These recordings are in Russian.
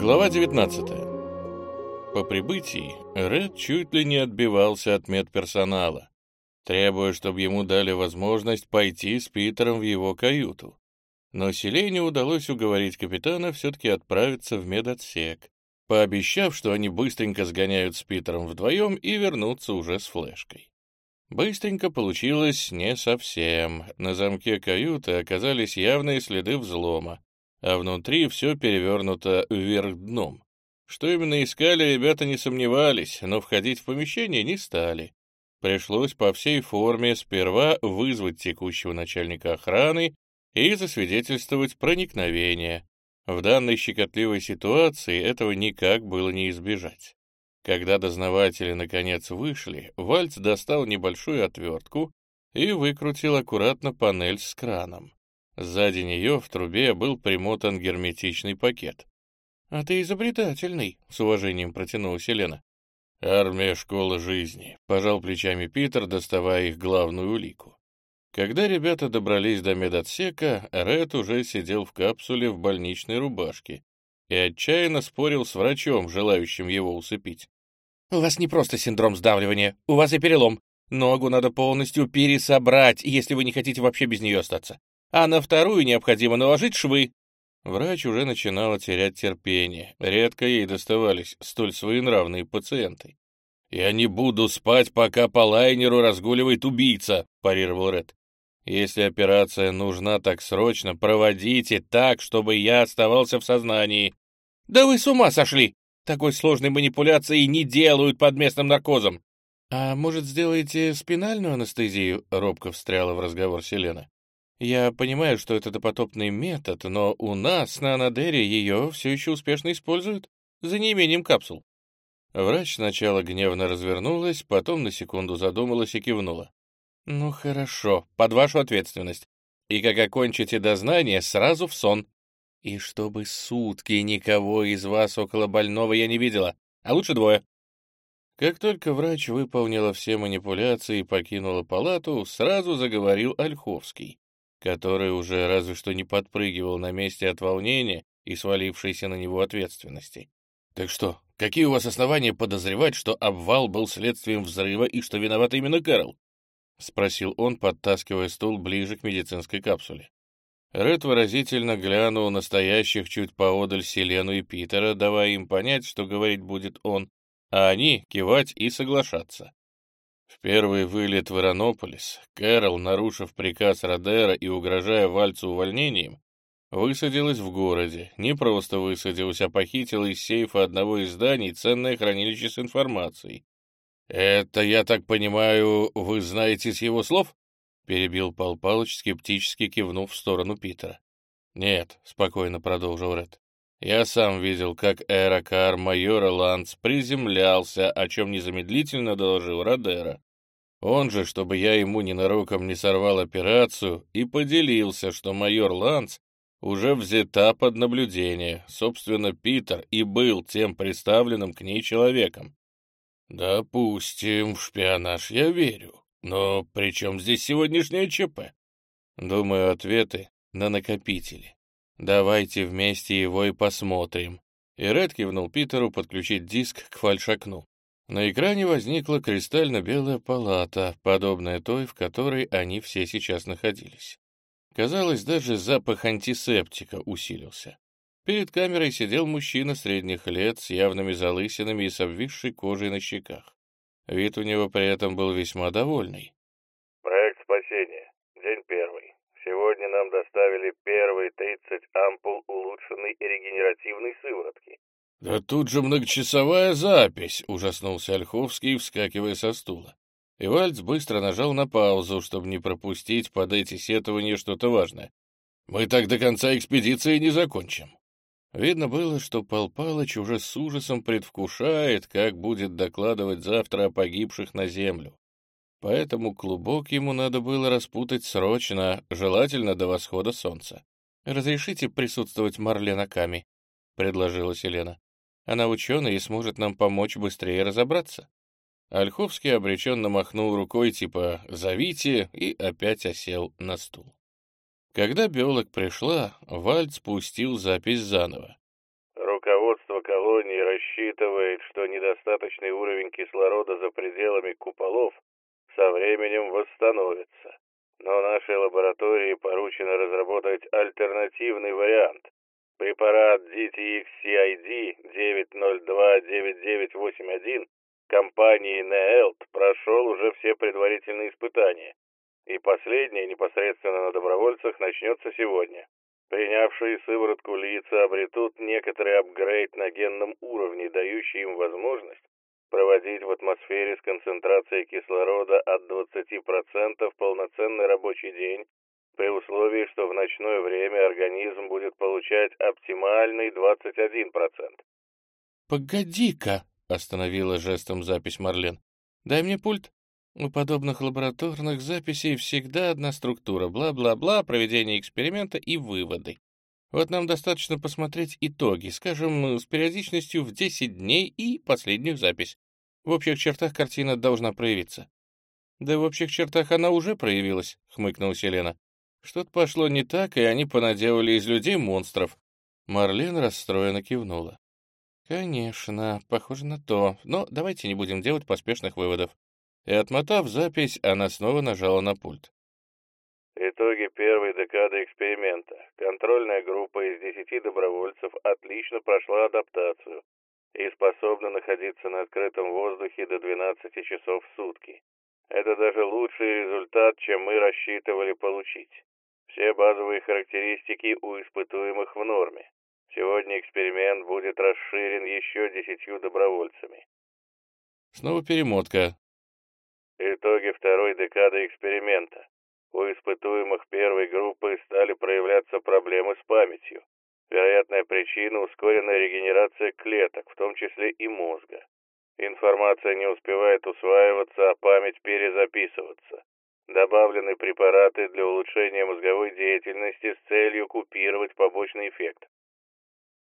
Глава 19. По прибытии Ред чуть ли не отбивался от медперсонала, требуя, чтобы ему дали возможность пойти с Питером в его каюту. Но Селене удалось уговорить капитана все-таки отправиться в медотсек, пообещав, что они быстренько сгоняют с Питером вдвоем и вернутся уже с флешкой. Быстренько получилось не совсем. На замке каюты оказались явные следы взлома, а внутри все перевернуто вверх дном. Что именно искали, ребята не сомневались, но входить в помещение не стали. Пришлось по всей форме сперва вызвать текущего начальника охраны и засвидетельствовать проникновение. В данной щекотливой ситуации этого никак было не избежать. Когда дознаватели наконец вышли, Вальц достал небольшую отвертку и выкрутил аккуратно панель с краном. Сзади нее в трубе был примотан герметичный пакет. «А ты изобретательный», — с уважением протянула Селена. «Армия школа жизни», — пожал плечами Питер, доставая их главную улику. Когда ребята добрались до медотсека, Ред уже сидел в капсуле в больничной рубашке и отчаянно спорил с врачом, желающим его усыпить. «У вас не просто синдром сдавливания, у вас и перелом. Ногу надо полностью пересобрать, если вы не хотите вообще без нее остаться а на вторую необходимо наложить швы. Врач уже начинала терять терпение. Редко ей доставались столь своенравные пациенты. «Я не буду спать, пока по лайнеру разгуливает убийца», — парировал Ред. «Если операция нужна так срочно, проводите так, чтобы я оставался в сознании». «Да вы с ума сошли! Такой сложной манипуляции не делают под местным наркозом». «А может, сделаете спинальную анестезию?» — робко встряла в разговор Селена. Я понимаю, что это допотопный метод, но у нас на Анадере ее все еще успешно используют, за неимением капсул. Врач сначала гневно развернулась, потом на секунду задумалась и кивнула. «Ну хорошо, под вашу ответственность. И как окончите дознание, сразу в сон. И чтобы сутки никого из вас около больного я не видела, а лучше двое». Как только врач выполнила все манипуляции и покинула палату, сразу заговорил Ольховский который уже разве что не подпрыгивал на месте от волнения и свалившейся на него ответственности. «Так что, какие у вас основания подозревать, что обвал был следствием взрыва и что виноват именно Кэрол?» — спросил он, подтаскивая стул ближе к медицинской капсуле. Ред выразительно глянул настоящих чуть поодаль Селену и Питера, давая им понять, что говорить будет он, а они кивать и соглашаться. В первый вылет в Иронополис Кэрол, нарушив приказ Родера и угрожая Вальцу увольнением, высадилась в городе. Не просто высадилась, а похитила из сейфа одного из зданий ценное хранилище с информацией. «Это, я так понимаю, вы знаете с его слов?» — перебил Пал Палыч, скептически кивнув в сторону Питера. «Нет», — спокойно продолжил Ред. «Я сам видел, как аэрокар майора Ланц приземлялся, о чем незамедлительно доложил Родера. Он же, чтобы я ему ненароком не сорвал операцию, и поделился, что майор Ланц уже взята под наблюдение. Собственно, Питер и был тем представленным к ней человеком. «Допустим, в шпионаж я верю. Но при чем здесь сегодняшнее ЧП?» Думаю, ответы на накопители. Давайте вместе его и посмотрим. И Ред кивнул Питеру подключить диск к фальшакну. На экране возникла кристально-белая палата, подобная той, в которой они все сейчас находились. Казалось, даже запах антисептика усилился. Перед камерой сидел мужчина средних лет с явными залысинами и с обвисшей кожей на щеках. Вид у него при этом был весьма довольный. «Проект спасения. День первый. Нам доставили первые 30 ампул улучшенной регенеративной сыворотки. «Да тут же многочасовая запись!» — ужаснулся Ольховский, вскакивая со стула. И быстро нажал на паузу, чтобы не пропустить под эти сетования что-то важное. «Мы так до конца экспедиции не закончим». Видно было, что Пал Палыч уже с ужасом предвкушает, как будет докладывать завтра о погибших на землю. Поэтому клубок ему надо было распутать срочно, желательно до восхода солнца. «Разрешите присутствовать Марлен Аками?» — предложила Селена. Она ученая и сможет нам помочь быстрее разобраться». Ольховский обреченно махнул рукой, типа «зовите», и опять осел на стул. Когда биолог пришла, Вальд спустил запись заново. Руководство колонии рассчитывает, что недостаточный уровень кислорода за пределами куполов со временем восстановится. Но нашей лаборатории поручено разработать альтернативный вариант. Препарат DTX-CID 9029981 компании Neelt прошел уже все предварительные испытания, и последнее непосредственно на добровольцах начнется сегодня. Принявшие сыворотку лица обретут некоторый апгрейд на генном уровне, дающий им возможность проводить в атмосфере с концентрацией кислорода от 20% полноценный рабочий день, при условии, что в ночное время организм будет получать оптимальный 21%. «Погоди-ка!» — остановила жестом запись Марлен. «Дай мне пульт». У подобных лабораторных записей всегда одна структура, бла-бла-бла, проведение эксперимента и выводы. Вот нам достаточно посмотреть итоги, скажем, с периодичностью в 10 дней и последнюю запись. В общих чертах картина должна проявиться. Да в общих чертах она уже проявилась, хмыкнула Селена. Что-то пошло не так, и они понаделали из людей монстров. Марлен расстроенно кивнула. «Конечно, похоже на то, но давайте не будем делать поспешных выводов». И отмотав запись, она снова нажала на пульт. Итоги первой декады эксперимента. Контрольная группа из десяти добровольцев отлично прошла адаптацию и способна находиться на открытом воздухе до 12 часов в сутки. Это даже лучший результат, чем мы рассчитывали получить. Все базовые характеристики у испытуемых в норме. Сегодня эксперимент будет расширен еще десятью добровольцами. Снова перемотка. Итоги второй декады эксперимента. У испытуемых первой группы стали проявляться проблемы с памятью. Вероятная причина – ускоренная регенерация клеток, в том числе и мозга. Информация не успевает усваиваться, а память перезаписываться. Добавлены препараты для улучшения мозговой деятельности с целью купировать побочный эффект.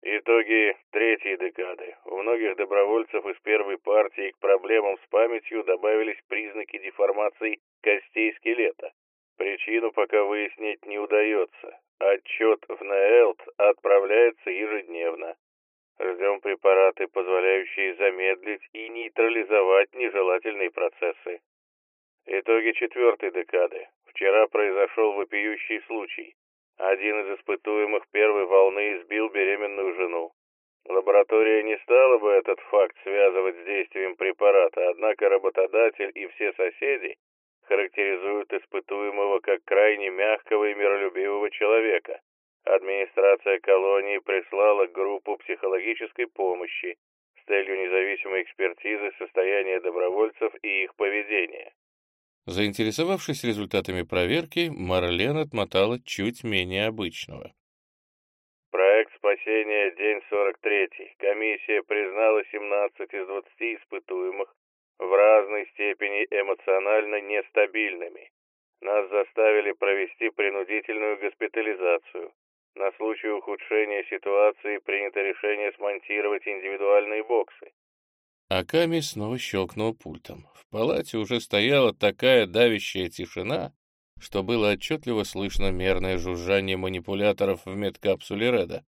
Итоги третьей декады. У многих добровольцев из первой партии к проблемам с памятью добавились признаки деформации костей скелета. Причину пока выяснить не удается. Отчет в НЭЛТ отправляется ежедневно. Ждем препараты, позволяющие замедлить и нейтрализовать нежелательные процессы. Итоги четвертой декады. Вчера произошел вопиющий случай. Один из испытуемых первой волны избил беременную жену. Лаборатория не стала бы этот факт связывать с действием препарата, однако работодатель и все соседи характеризуют испытуемого как крайне мягкого и миролюбивого человека. Администрация колонии прислала группу психологической помощи с целью независимой экспертизы состояния добровольцев и их поведения. Заинтересовавшись результатами проверки, Марлен отмотала чуть менее обычного. Проект спасения день 43. Комиссия признала 17 из 20 испытуемых в разной степени эмоционально нестабильными. Нас заставили провести принудительную госпитализацию. На случай ухудшения ситуации принято решение смонтировать индивидуальные боксы. Аками снова щелкнул пультом. В палате уже стояла такая давящая тишина, что было отчетливо слышно мерное жужжание манипуляторов в медкапсуле Реда.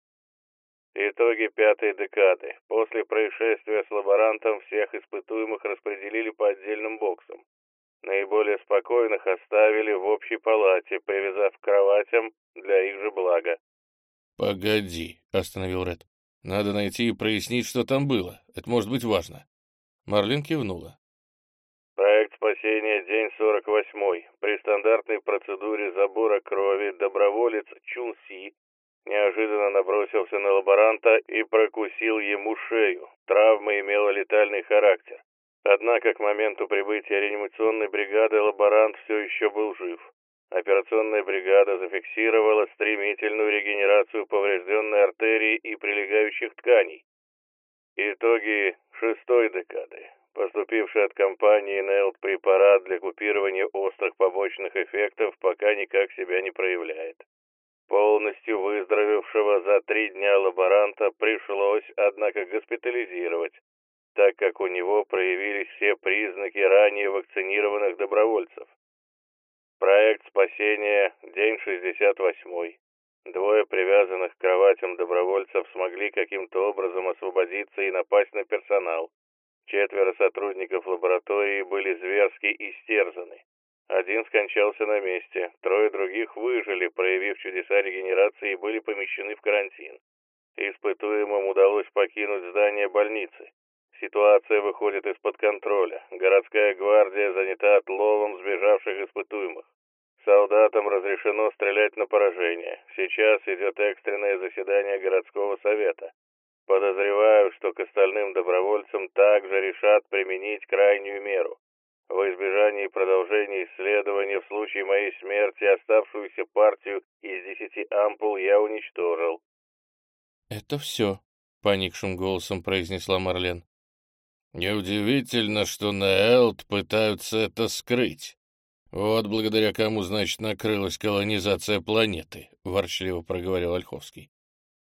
Итоги пятой декады. После происшествия с лаборантом всех испытуемых распределили отдельным боксам. Наиболее спокойных оставили в общей палате, привязав к кроватям для их же блага. «Погоди», — остановил Ред. «Надо найти и прояснить, что там было. Это может быть важно». Марлин кивнула. Проект спасения день 48. При стандартной процедуре забора крови доброволец Чун Си неожиданно набросился на лаборанта и прокусил ему шею. Травма имела летальный характер. Однако к моменту прибытия реанимационной бригады лаборант все еще был жив. Операционная бригада зафиксировала стремительную регенерацию поврежденной артерии и прилегающих тканей. Итоги шестой декады. Поступивший от компании Нелт препарат для купирования острых побочных эффектов пока никак себя не проявляет. Полностью выздоровевшего за три дня лаборанта пришлось, однако, госпитализировать, так как у него проявились все признаки ранее вакцинированных добровольцев. Проект спасения, день 68. Двое привязанных к кроватям добровольцев смогли каким-то образом освободиться и напасть на персонал. Четверо сотрудников лаборатории были зверски истерзаны. Один скончался на месте, трое других выжили, проявив чудеса регенерации и были помещены в карантин. Испытуемым удалось покинуть здание больницы. Ситуация выходит из-под контроля. Городская гвардия занята отловом сбежавших испытуемых. Солдатам разрешено стрелять на поражение. Сейчас идет экстренное заседание городского совета. Подозреваю, что к остальным добровольцам также решат применить крайнюю меру. В избежании продолжения исследования в случае моей смерти оставшуюся партию из десяти ампул я уничтожил. «Это все», — поникшим голосом произнесла Марлен. «Неудивительно, что на Элт пытаются это скрыть. Вот благодаря кому, значит, накрылась колонизация планеты», — ворчливо проговорил Ольховский.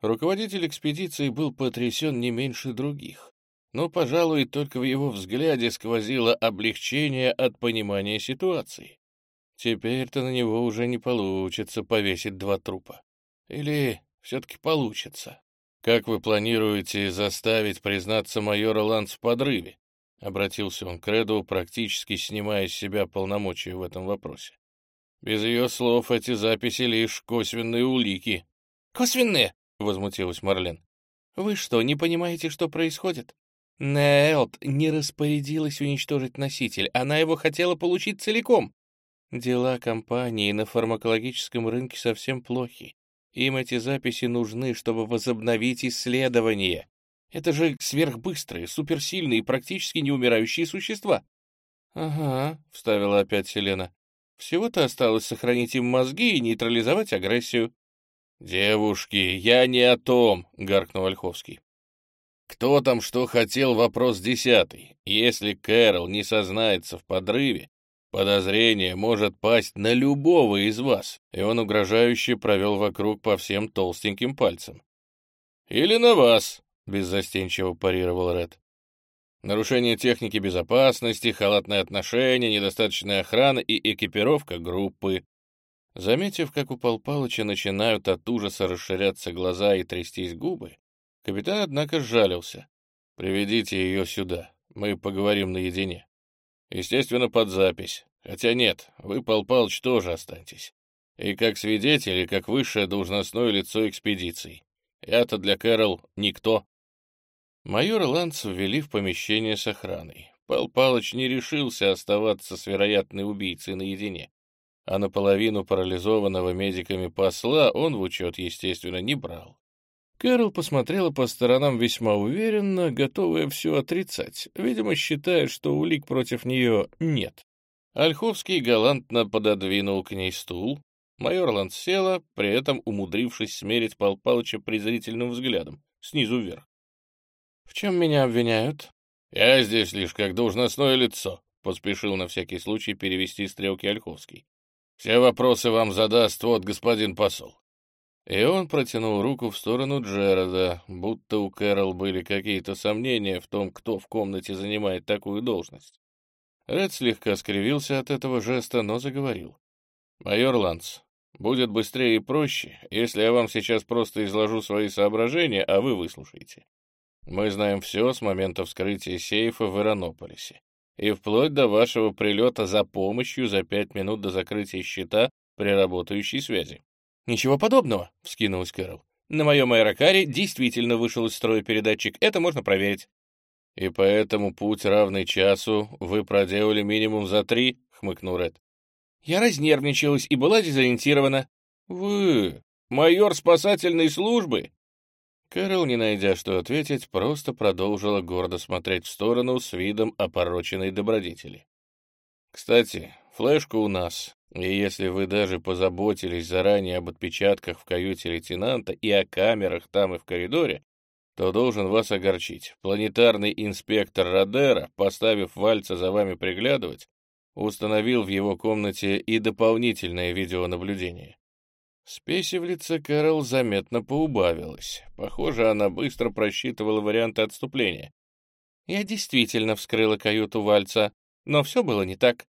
Руководитель экспедиции был потрясен не меньше других, но, пожалуй, только в его взгляде сквозило облегчение от понимания ситуации. Теперь-то на него уже не получится повесить два трупа. Или все-таки получится? «Как вы планируете заставить признаться майора Ланс в подрыве?» — обратился он к Реду, практически снимая с себя полномочия в этом вопросе. «Без ее слов эти записи лишь косвенные улики». «Косвенные?» — возмутилась Марлен. «Вы что, не понимаете, что происходит? Нелт не распорядилась уничтожить носитель, она его хотела получить целиком. Дела компании на фармакологическом рынке совсем плохи. Им эти записи нужны, чтобы возобновить исследования. Это же сверхбыстрые, суперсильные и практически неумирающие существа. — Ага, — вставила опять Селена. — Всего-то осталось сохранить им мозги и нейтрализовать агрессию. — Девушки, я не о том, — гаркнул Ольховский. Кто там что хотел, вопрос десятый. Если Кэрол не сознается в подрыве, Подозрение может пасть на любого из вас, и он угрожающе провел вокруг по всем толстеньким пальцам. Или на вас, беззастенчиво парировал Ред. Нарушение техники безопасности, халатное отношение, недостаточная охрана и экипировка группы. Заметив, как у Пал начинают от ужаса расширяться глаза и трястись губы, капитан, однако, сжалился. «Приведите ее сюда, мы поговорим наедине». Естественно, под запись. Хотя нет, вы, Пал Палыч, тоже останьтесь. И как свидетель, и как высшее должностное лицо экспедиции. Я-то для Кэрол никто. Майор Ланц ввели в помещение с охраной. Пал Палыч не решился оставаться с вероятной убийцей наедине. А наполовину парализованного медиками посла он в учет, естественно, не брал. Кэрол посмотрела по сторонам весьма уверенно, готовая все отрицать, видимо, считая, что улик против нее нет. Ольховский галантно пододвинул к ней стул. Майор Ланд села, при этом умудрившись смерить Пал Палыча презрительным взглядом, снизу вверх. — В чем меня обвиняют? — Я здесь лишь как должностное лицо, — поспешил на всякий случай перевести стрелки Ольховский. — Все вопросы вам задаст вот господин посол. И он протянул руку в сторону Джерода, будто у Кэрол были какие-то сомнения в том, кто в комнате занимает такую должность. Ред слегка скривился от этого жеста, но заговорил. «Майор Ланс, будет быстрее и проще, если я вам сейчас просто изложу свои соображения, а вы выслушаете. Мы знаем все с момента вскрытия сейфа в Иронополисе и вплоть до вашего прилета за помощью за пять минут до закрытия счета при работающей связи. «Ничего подобного», — вскинулась Кэрол. «На моем аэрокаре действительно вышел из строя передатчик, это можно проверить». «И поэтому путь, равный часу, вы проделали минимум за три?» — хмыкнул Ред. «Я разнервничалась и была дезориентирована». «Вы? Майор спасательной службы?» Кэрол, не найдя что ответить, просто продолжила гордо смотреть в сторону с видом опороченной добродетели. «Кстати, флешка у нас, и если вы даже позаботились заранее об отпечатках в каюте лейтенанта и о камерах там и в коридоре, то должен вас огорчить. Планетарный инспектор Родера, поставив Вальца за вами приглядывать, установил в его комнате и дополнительное видеонаблюдение. Спеси в лице Кэрол заметно поубавилась. Похоже, она быстро просчитывала варианты отступления. Я действительно вскрыла каюту Вальца, но все было не так.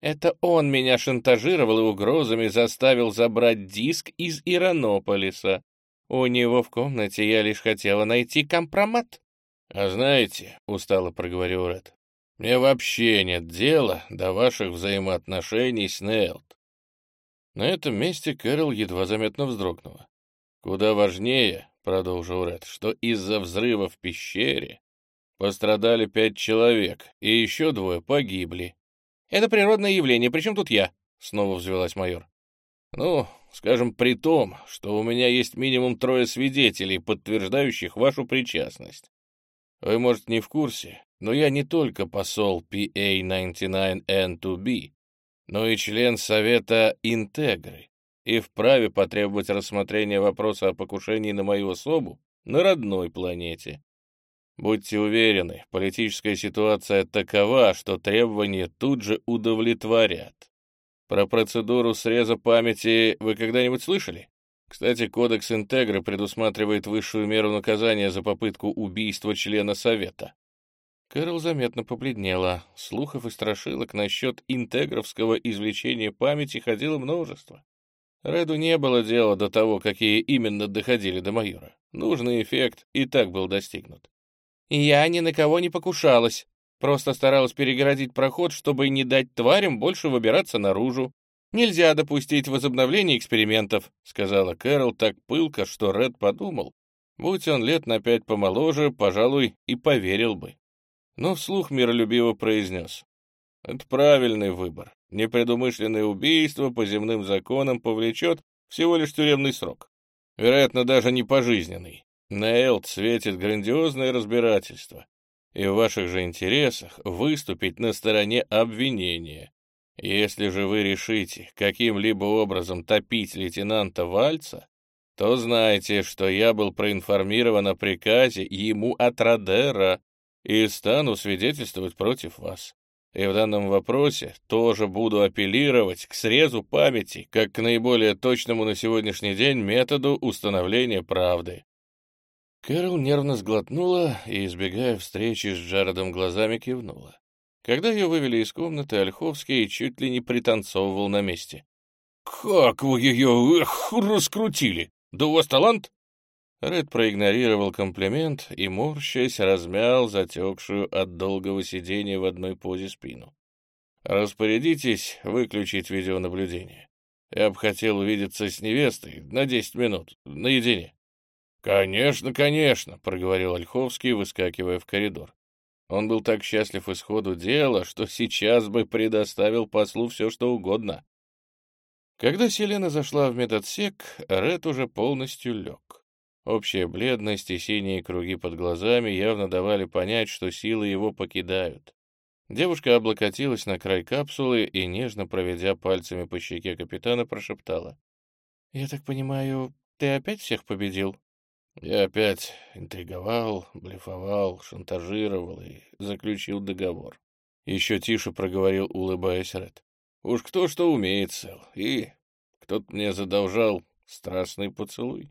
Это он меня шантажировал и угрозами заставил забрать диск из Иранополиса. У него в комнате я лишь хотела найти компромат. — А знаете, — устало проговорил Ред, — мне вообще нет дела до ваших взаимоотношений с Нейлд. На этом месте Кэрол едва заметно вздрогнула. Куда важнее, — продолжил Ред, — что из-за взрыва в пещере пострадали пять человек, и еще двое погибли. Это природное явление, причем тут я? Снова взвелась майор. Ну, скажем, при том, что у меня есть минимум трое свидетелей, подтверждающих вашу причастность. Вы, может, не в курсе, но я не только посол PA-99N2B, но и член Совета Интегры и вправе потребовать рассмотрения вопроса о покушении на мою особу на родной планете. Будьте уверены, политическая ситуация такова, что требования тут же удовлетворят. Про процедуру среза памяти вы когда-нибудь слышали? Кстати, кодекс Интегры предусматривает высшую меру наказания за попытку убийства члена Совета. Кэрол заметно побледнела. Слухов и страшилок насчет интегровского извлечения памяти ходило множество. Реду не было дела до того, какие именно доходили до майора. Нужный эффект и так был достигнут. Я ни на кого не покушалась, просто старалась перегородить проход, чтобы не дать тварям больше выбираться наружу. Нельзя допустить возобновления экспериментов, сказала Кэрол так пылко, что Ред подумал. Будь он лет на пять помоложе, пожалуй, и поверил бы. Но вслух миролюбиво произнес. Это правильный выбор. Непредумышленное убийство по земным законам повлечет всего лишь тюремный срок. Вероятно, даже не пожизненный. На Элт светит грандиозное разбирательство, и в ваших же интересах выступить на стороне обвинения. Если же вы решите каким-либо образом топить лейтенанта Вальца, то знайте, что я был проинформирован о приказе ему от Родера и стану свидетельствовать против вас. И в данном вопросе тоже буду апеллировать к срезу памяти как к наиболее точному на сегодняшний день методу установления правды. Кэрол нервно сглотнула и, избегая встречи с Джаредом глазами, кивнула. Когда ее вывели из комнаты, Ольховский чуть ли не пританцовывал на месте. «Как вы ее эх, раскрутили! Да у вас талант!» Ред проигнорировал комплимент и, морщась, размял затекшую от долгого сидения в одной позе спину. «Распорядитесь выключить видеонаблюдение. Я бы хотел увидеться с невестой на десять минут, наедине». «Конечно, конечно», — проговорил Ольховский, выскакивая в коридор. Он был так счастлив исходу дела, что сейчас бы предоставил послу все, что угодно. Когда Селена зашла в медотсек, Ред уже полностью лег. Общая бледность и синие круги под глазами явно давали понять, что силы его покидают. Девушка облокотилась на край капсулы и, нежно проведя пальцами по щеке капитана, прошептала. «Я так понимаю, ты опять всех победил?» Я опять интриговал, блефовал, шантажировал и заключил договор. Еще тише проговорил, улыбаясь Ред. Уж кто что умеет, Сэл, и кто-то мне задолжал страстный поцелуй.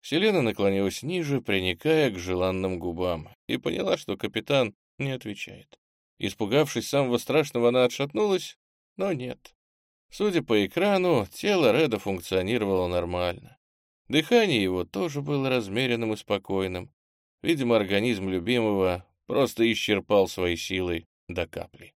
Селена наклонилась ниже, приникая к желанным губам, и поняла, что капитан не отвечает. Испугавшись самого страшного, она отшатнулась, но нет. Судя по экрану, тело Реда функционировало нормально. Дыхание его тоже было размеренным и спокойным. Видимо, организм любимого просто исчерпал свои силы до капли.